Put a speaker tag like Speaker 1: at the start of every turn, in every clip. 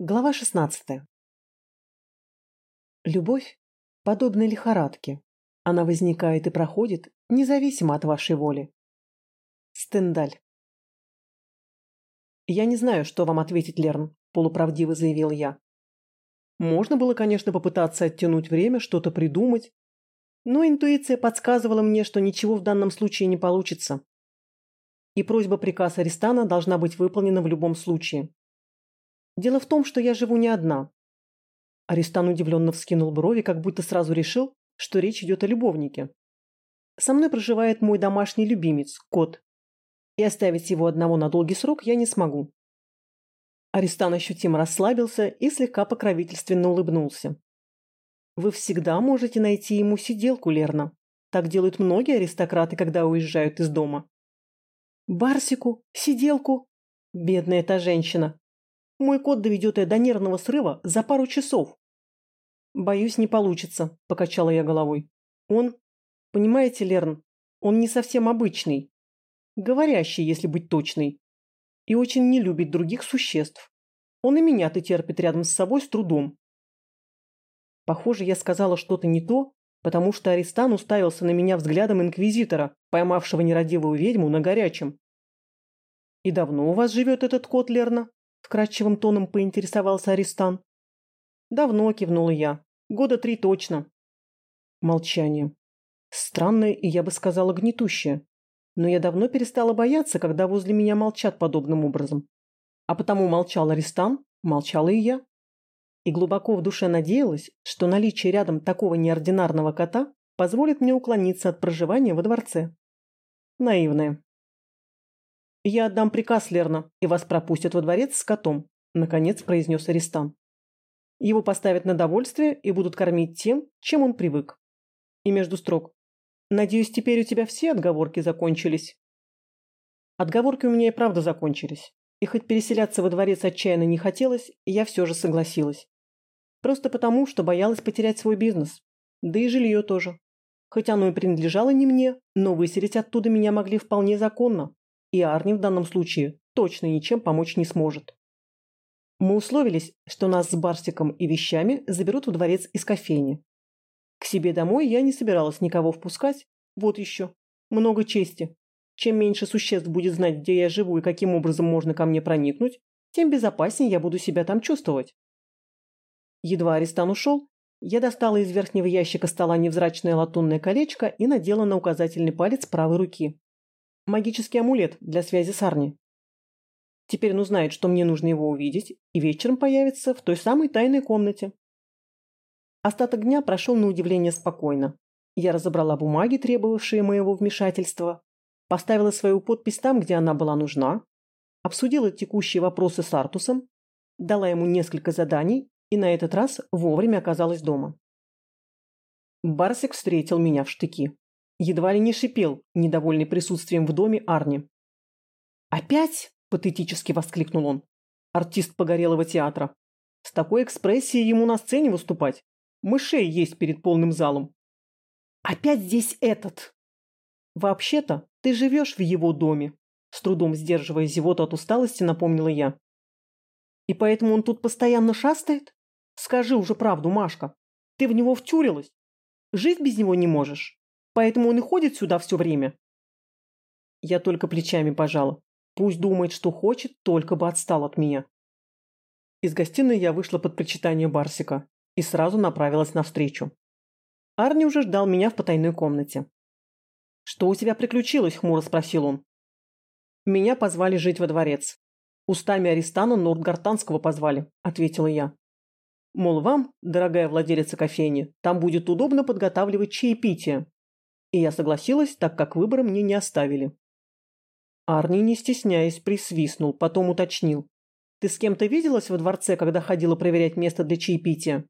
Speaker 1: Глава 16. Любовь подобна лихорадке. Она возникает и проходит, независимо от вашей воли. Стендаль. «Я не знаю, что вам ответить, Лерн», – полуправдиво заявил я. Можно было, конечно, попытаться оттянуть время, что-то придумать, но интуиция подсказывала мне, что ничего в данном случае не получится. И просьба-приказ Аристана должна быть выполнена в любом случае. Дело в том, что я живу не одна. Аристан удивленно вскинул брови, как будто сразу решил, что речь идет о любовнике. Со мной проживает мой домашний любимец, кот. И оставить его одного на долгий срок я не смогу. Аристан ощутимо расслабился и слегка покровительственно улыбнулся. Вы всегда можете найти ему сиделку, Лерна. Так делают многие аристократы, когда уезжают из дома. Барсику? Сиделку? Бедная эта женщина. Мой кот доведет ее до нервного срыва за пару часов. Боюсь, не получится, покачала я головой. Он, понимаете, Лерн, он не совсем обычный. Говорящий, если быть точной. И очень не любит других существ. Он и меня-то терпит рядом с собой с трудом. Похоже, я сказала что-то не то, потому что Аристан уставился на меня взглядом инквизитора, поймавшего нерадивую ведьму на горячем. «И давно у вас живет этот кот, Лерна?» Вкрадчивым тоном поинтересовался Аристан. Давно кивнула я. Года три точно. Молчание. Странное и, я бы сказала, гнетущее. Но я давно перестала бояться, когда возле меня молчат подобным образом. А потому молчал Аристан, молчала и я. И глубоко в душе надеялась, что наличие рядом такого неординарного кота позволит мне уклониться от проживания во дворце. Наивная. «Я отдам приказ, Лерна, и вас пропустят во дворец с котом», – наконец произнес Аристан. «Его поставят на довольствие и будут кормить тем, чем он привык». И между строк. «Надеюсь, теперь у тебя все отговорки закончились?» Отговорки у меня и правда закончились. И хоть переселяться во дворец отчаянно не хотелось, я все же согласилась. Просто потому, что боялась потерять свой бизнес. Да и жилье тоже. Хоть оно и принадлежало не мне, но выселить оттуда меня могли вполне законно, и Арни в данном случае точно ничем помочь не сможет. Мы условились, что нас с Барсиком и вещами заберут в дворец из кофейни. К себе домой я не собиралась никого впускать, вот еще. Много чести. Чем меньше существ будет знать, где я живу и каким образом можно ко мне проникнуть, тем безопаснее я буду себя там чувствовать. Едва Аристан ушел, я достала из верхнего ящика стола невзрачное латунное колечко и надела на указательный палец правой руки. Магический амулет для связи с Арни. Теперь он узнает, что мне нужно его увидеть, и вечером появится в той самой тайной комнате. Остаток дня прошел на удивление спокойно. Я разобрала бумаги, требовавшие моего вмешательства, поставила свою подпись там, где она была нужна, обсудила текущие вопросы с Артусом, дала ему несколько заданий и на этот раз вовремя оказалась дома. Барсик встретил меня в штыки едва ли не шипел, недовольный присутствием в доме Арни. «Опять?» – патетически воскликнул он. «Артист погорелого театра. С такой экспрессией ему на сцене выступать. Мышей есть перед полным залом». «Опять здесь этот!» «Вообще-то ты живешь в его доме», – с трудом сдерживая зевоту от усталости, напомнила я. «И поэтому он тут постоянно шастает? Скажи уже правду, Машка. Ты в него втюрилась? Жить без него не можешь?» Поэтому он и ходит сюда все время. Я только плечами пожала. Пусть думает, что хочет, только бы отстал от меня. Из гостиной я вышла под причитание Барсика и сразу направилась навстречу. Арни уже ждал меня в потайной комнате. «Что у тебя приключилось?» – хмуро спросил он. «Меня позвали жить во дворец. Устами Аристана Нордгартанского позвали», – ответила я. «Мол, вам, дорогая владелица кофейни, там будет удобно подготавливать чаепитие, и я согласилась, так как выбора мне не оставили. Арни, не стесняясь, присвистнул, потом уточнил. «Ты с кем-то виделась во дворце, когда ходила проверять место для чаепития?»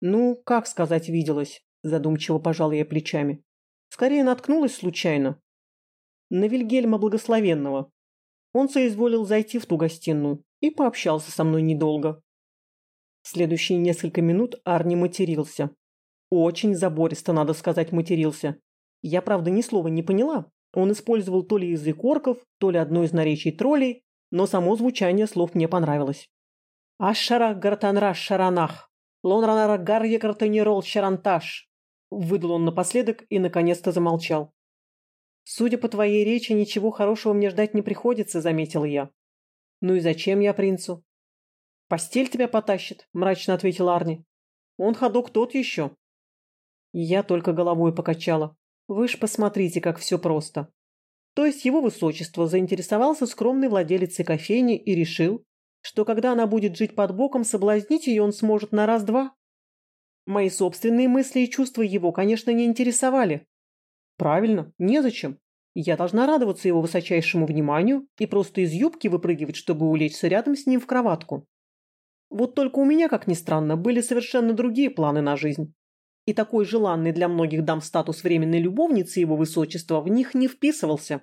Speaker 1: «Ну, как сказать, виделась», – задумчиво пожал я плечами. «Скорее наткнулась случайно. На Вильгельма Благословенного. Он соизволил зайти в ту гостиную и пообщался со мной недолго». следующие несколько минут Арни матерился, очень забористо, надо сказать, матерился. Я, правда, ни слова не поняла. Он использовал то ли язык орков, то ли одно из наречий троллей, но само звучание слов мне понравилось. Ашара гартанра шаранах. Лонранара гарье гартанирол шаранташ. Выдал он напоследок и наконец-то замолчал. «Судя по твоей речи, ничего хорошего мне ждать не приходится», — заметил я. «Ну и зачем я принцу?» «Постель тебя потащит», — мрачно ответил Арни. «Он ходок тот еще». Я только головой покачала. Вы ж посмотрите, как все просто. То есть его высочество заинтересовался скромной владелицей кофейни и решил, что когда она будет жить под боком, соблазнить ее он сможет на раз-два. Мои собственные мысли и чувства его, конечно, не интересовали. Правильно, незачем. Я должна радоваться его высочайшему вниманию и просто из юбки выпрыгивать, чтобы улечься рядом с ним в кроватку. Вот только у меня, как ни странно, были совершенно другие планы на жизнь. И такой желанный для многих дам статус временной любовницы его высочества в них не вписывался.